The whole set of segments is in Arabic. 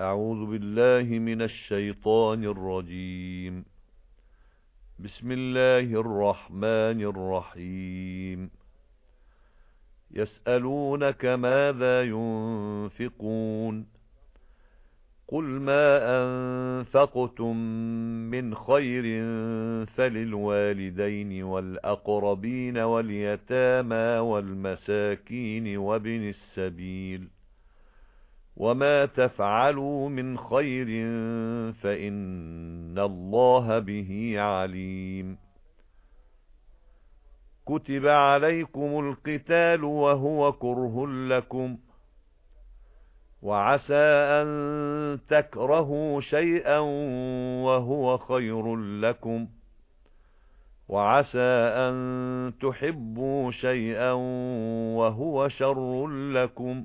أعوذ بالله من الشيطان الرجيم. بسم الله الرحمن الرحيم. يسألونك ماذا ينفقون؟ قُلْ مَا أَنفَقْتُم مِّنْ خَيْرٍ فَلِلْوَالِدَيْنِ وَالْأَقْرَبِينَ وَالْيَتَامَى وَالْمَسَاكِينِ وَابْنِ السَّبِيلِ وَمَا تَفْعَلُوا مِنْ خَيْرٍ فَإِنَّ اللَّهَ بِهِ عَلِيمٌ كُتِبَ عَلَيْكُمُ الْقِتَالُ وَهُوَ كُرْهٌ لَكُمْ وَعَسَى أَن تَكْرَهُوا شَيْئًا وَهُوَ خَيْرٌ لَكُمْ وَعَسَى أَن تُحِبُّوا شَيْئًا وَهُوَ شَرٌّ لَكُمْ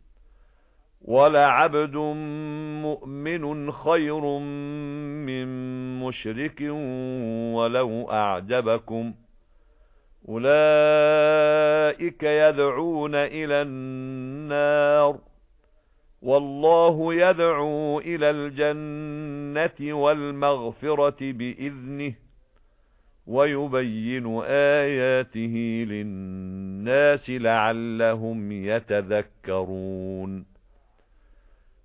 وَلَعَبْدٌ مُؤْمِنٌ خَيْرٌ مِّن مُشْرِكٍ وَلَوْ أَعْجَبَكُمْ. أُولَئِكَ يَدْعُونَ إِلَى النَّارِ. وَاللَّهُ يَدْعُو إِلَى الْجَنَّةِ وَالْمَغْفِرَةِ بِإِذْنِهِ وَيُبَيِّنُ آيَاتِهِ لِلنَّاسِ لَعَلَّهُمْ يَتَذَكَّرُونَ.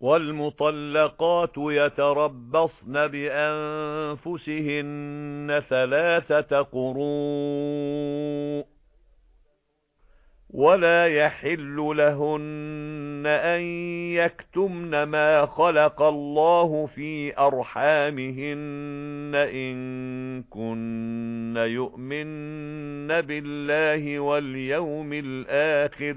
وَالْمُطَلَّقَاتُ يَتَرَبَّصْنَ بِأَنفُسِهِنَّ ثَلَاثَةَ قُرُوءٍ وَلَا يَحِلُّ لَهُنَّ أَن يَكْتُمْنَ مَا خَلَقَ اللَّهُ فِي أَرْحَامِهِنَّ إِن كُنَّ يُؤْمِنَّ بِاللَّهِ وَالْيَوْمِ الْآخِرِ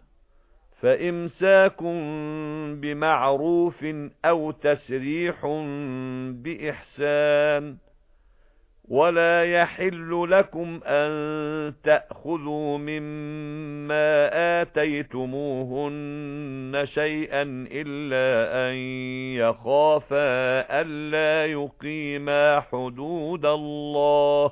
فَإِمْسَاكٌ بِمَعْرُوفٍ أَوْ تَسْرِيحٌ بِإِحْسَانٍ وَلَا يَحِلُّ لَكُمْ أَن تَأْخُذُوا مِمَّا آتَيْتُمُوهُنَّ شَيْئًا إِلَّا أَن يَخَافَا أَلَّا يُقِيمَا حُدُودَ اللَّهِ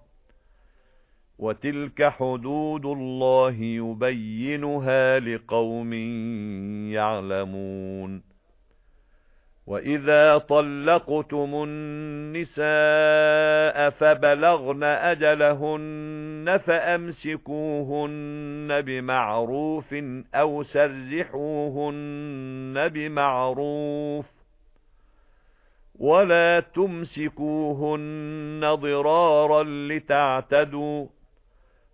وَتِلْكَ حُدُودُ اللَّهِ يُبَيِّنُهَا لِقَوْمٍ يَعْلَمُونَ. وَإِذَا طَلَّقْتُمُ النِّسَاءَ فَبَلَغْنَ أَجَلَهُنَّ فَأَمْسِكُوهُنَّ بِمَعْرُوفٍ أَوْ سَرِّحُوهُنَّ بِمَعْرُوفٍ وَلَا تُمْسِكُوهُنَّ ضِرَارًا لِتَعْتَدُوا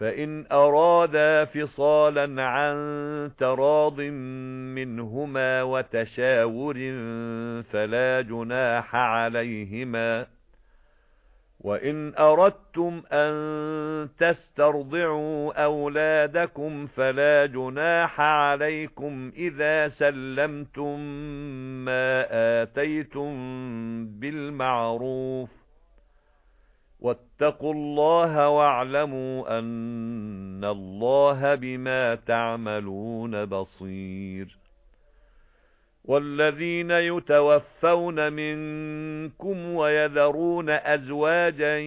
فَإِنْ أَرَادَا فِصَالًا عَن تَرَاضٍ مِنْهُمَا وَتَشَاوُرٍ فَلَا جُنَاحَ عَلَيْهِمَا وَإِنْ أَرَدْتُمْ أَن تَسْتَرْضِعُوا أَوْلَادَكُمْ فَلَا جُنَاحَ عَلَيْكُمْ إِذَا سَلَّمْتُم مَّا آتَيْتُم بِالْمَعْرُوفِ وَاتَّقُوا اللَّهَ وَاعْلَمُوا أَنَّ اللَّهَ بِمَا تَعْمَلُونَ بَصِيرٌ. وَالَّذِينَ يَتَوَفَّوْنَ مِنكُمْ وَيَذَرُونَ أَزْوَاجًا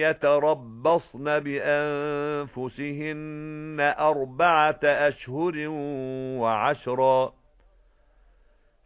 يَتَرَبَّصْنَ بِأَنفُسِهِنَّ أَرْبَعَةَ أَشْهُرٍ وَعَشْرًا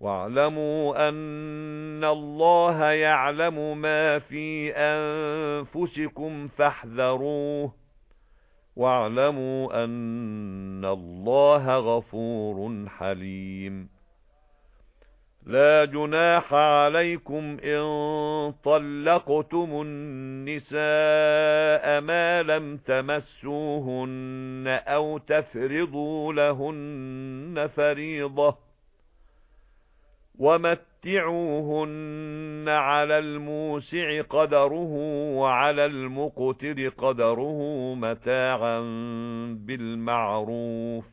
وَاعْلَمُوا أَنَّ اللَّهَ يَعْلَمُ مَا فِي أَنفُسِكُمْ فَاحْذَرُوهُ. وَاعْلَمُوا أَنَّ اللَّهَ غَفُورٌ حَلِيمٌ. لا جناح عليكم إن طلقتم النساء ما لم تمسوهن أو تفرضوا لهن فريضة. وَمَتِّعُوهُنَّ عَلَى الْمُوسِعِ قَدَرُهُ وَعَلَى الْمُقْتِرِ قَدَرُهُ مَتَاعًا بِالْمَعْرُوفِ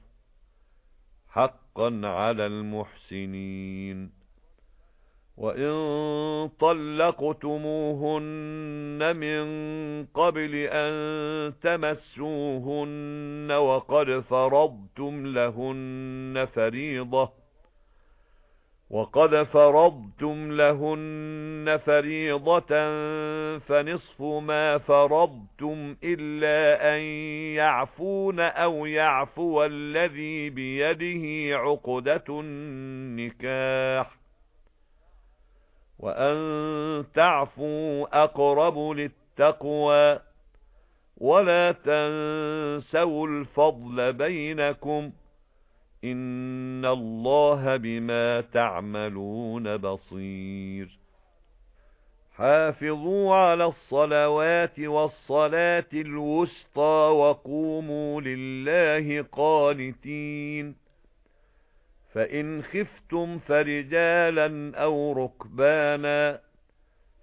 حَقًّا عَلَى الْمُحْسِنِينَ. وَإِن طَلَّقْتُمُوهُنَّ مِن قَبْلِ أَن تَمَسُّوهُنَّ وَقَدْ فَرَضْتُمْ لَهُنَّ فَرِيضَةً وَقَدْ فَرَضْتُمْ لَهُنَّ فَرِيضَةً فَنِصْفُ مَا فَرَضْتُمْ إِلَّا أَن يَعْفُونَ أَوْ يَعْفُوَ الَّذِي بِيَدِهِ عُقْدَةُ النِّكَاحِ وَأَن تَعْفُوا أَقْرَبُ لِلتَّقْوَى وَلَا تَنسَوْا الْفَضْلَ بَيْنَكُمْ إِنَّ اللَّهَ بِمَا تَعْمَلُونَ بَصِيرٌ. حافظوا على الصلوات والصلاة الوسطى وقوموا لله قانتين. فإن خفتم فرجالا أو ركبانا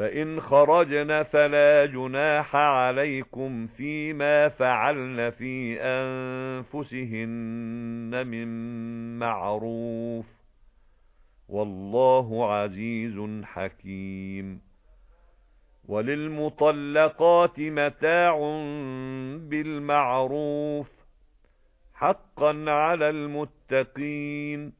فَإِنْ خَرَجْنَ فَلَا جُنَاحَ عَلَيْكُمْ فِيمَا فَعَلْنَ فِي أَنفُسِهِنَّ مِنْ مَعْرُوفٍ وَاللَّهُ عَزِيزٌ حَكِيمٌ. وَلِلْمُطَلَّقَاتِ مَتَاعٌ بِالْمَعْرُوفِ حَقًّا عَلَى الْمُتَّقِينَ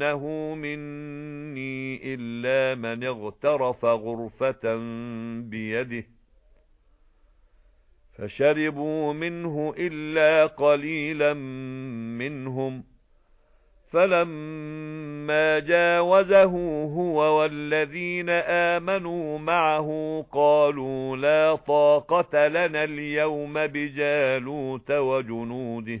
فَإِنَّهُ مِنِّي إِلَّا مَنِ اغْتَرَفَ غُرْفَةً بِيَدِهِ فَشَرِبُوا مِنْهُ إِلَّا قَلِيلًا مِنْهُمْ فَلَمَّا جَاوَزَهُ هُوَ وَالَّذِينَ آمَنُوا مَعَهُ قَالُوا لَا طَاقَةَ لَنَا الْيَوْمَ بِجَالُوتَ وَجُنُودِهِ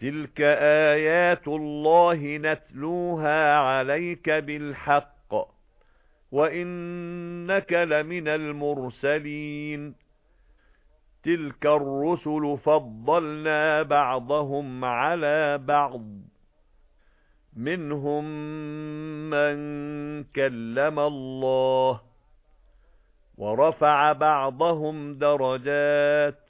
تِلْكَ آيَاتُ اللَّهِ نَتْلُوهَا عَلَيْكَ بِالْحَقِّ وَإِنَّكَ لَمِنَ الْمُرْسَلِينَ تِلْكَ الرُّسُلُ فَضَّلْنَا بَعْضَهُمْ عَلَى بَعْضٍ مِنْهُمْ مَنْ كَلَّمَ اللَّهُ وَرَفَعَ بَعْضَهُمْ دَرَجَاتٍ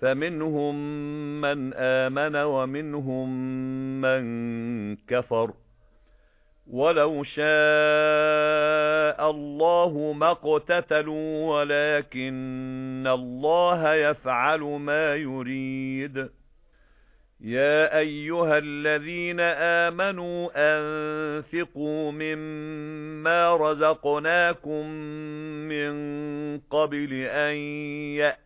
فَمِنْهُمْ مَنْ آمَنَ وَمِنْهُمْ مَنْ كَفَرَ. وَلَوْ شَاءَ اللَّهُ مَا اقْتَتَلُوا وَلَكِنَّ اللَّهَ يَفْعَلُ مَا يُرِيدُ. يَا أَيُّهَا الَّذِينَ آمَنُوا أَنفِقُوا مِمَّا رَزَقْنَاكُم مِّن قَبْلِ أَن يَأْتِيَ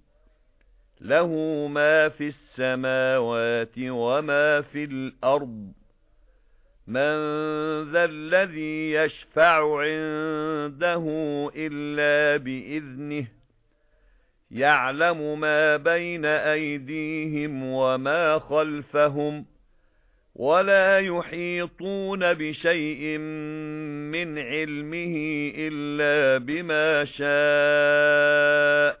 لَهُ مَا فِي السَّمَاوَاتِ وَمَا فِي الْأَرْضِ. مَنْ ذَا الَّذِي يَشْفَعُ عِندَهُ إِلَّا بِإِذْنِهِ يَعْلَمُ مَا بَيْنَ أَيْدِيهِمْ وَمَا خَلْفَهُمْ وَلَا يُحِيطُونَ بِشَيْءٍ مِنْ عِلْمِهِ إِلَّا بِمَا شَاءَ.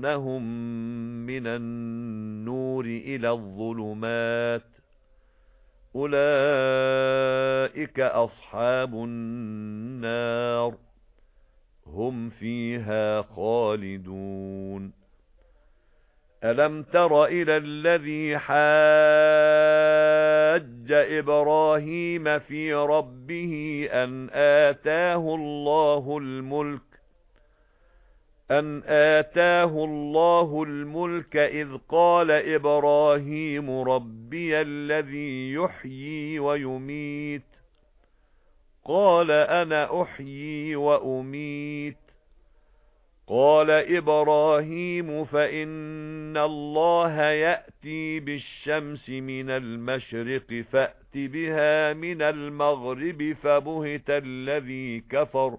يُخْرِجُونَهُم مِّنَ النُّورِ إِلَى الظُّلُمَاتِ أُولَئِكَ أَصْحَابُ النَّارِ هُمْ فِيهَا خَالِدُونَ أَلَمْ تَرَ إِلَى الَّذِي حَاجَّ إِبْرَاهِيمَ فِي رَبِّهِ أَنْ آتَاهُ اللَّهُ الْمُلْكَ أَنْ آتَاهُ اللَّهُ الْمُلْكَ إِذْ قَالَ إِبْرَاهِيمُ رَبِّيَ الَّذِي يُحْيِي وَيُمِيتُ قَالَ أَنَا أُحْيِي وَأُمِيتُ قَالَ إِبْرَاهِيمُ فَإِنَّ اللَّهَ يَأْتِي بِالشَّمْسِ مِنَ الْمَشْرِقِ فَأْتِ بِهَا مِنَ الْمَغْرِبِ فَبُهِتَ الَّذِي كَفَرَ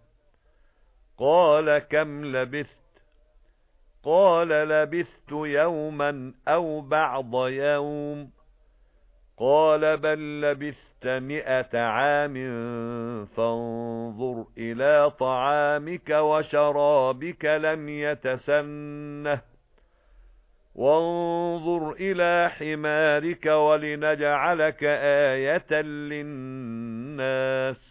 قَالَ كَمْ لَبِثْتَ؟ قَالَ لَبِثْتُ يَوْمًا أَوْ بَعْضَ يَوْمٍ. قَالَ بَل لَّبِثْتَ مِائَةَ عَامٍ فَانظُرْ إِلَى طَعَامِكَ وَشَرَابِكَ لَمْ يَتَسَنَّهْ. وَانظُرْ إِلَى حِمَارِكَ وَلِنَجْعَلَكَ آيَةً لِلنَّاسِ.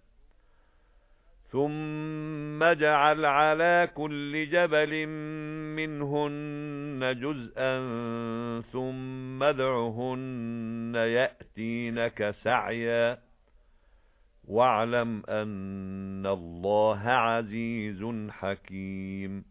ثُمَّ اجْعَلْ عَلَى كُلِّ جَبَلٍ مِنْهُنَّ جُزْءًا ثُمَّ ادْعُهُنَّ يَأْتِينَكَ سَعْيًا وَاعْلَمْ أَنَّ اللَّهَ عَزِيزٌ حَكِيمٌ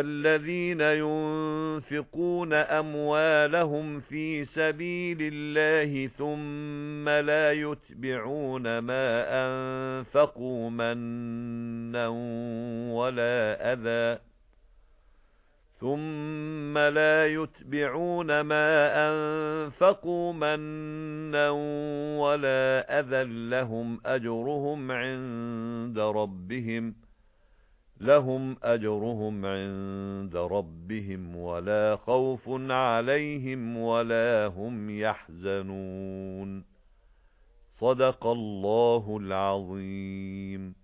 الَّذِينَ يُنْفِقُونَ أَمْوَالَهُمْ فِي سَبِيلِ اللَّهِ ثُمَّ لَا يُتْبِعُونَ مَا أَنفَقُوا مَنًّا وَلَا أَذًى. ثُمَّ لَا يُتْبِعُونَ مَا أَنفَقُوا مَنًّا وَلَا أَذًى لَّهُمْ أَجْرُهُمْ عِندَ رَبِّهِمْ. لَهُمْ أَجْرُهُمْ عِندَ رَبِّهِمْ وَلَا خَوْفٌ عَلَيْهِمْ وَلَا هُمْ يَحْزَنُونَ. صَدَقَ اللَّهُ الْعَظِيمُ.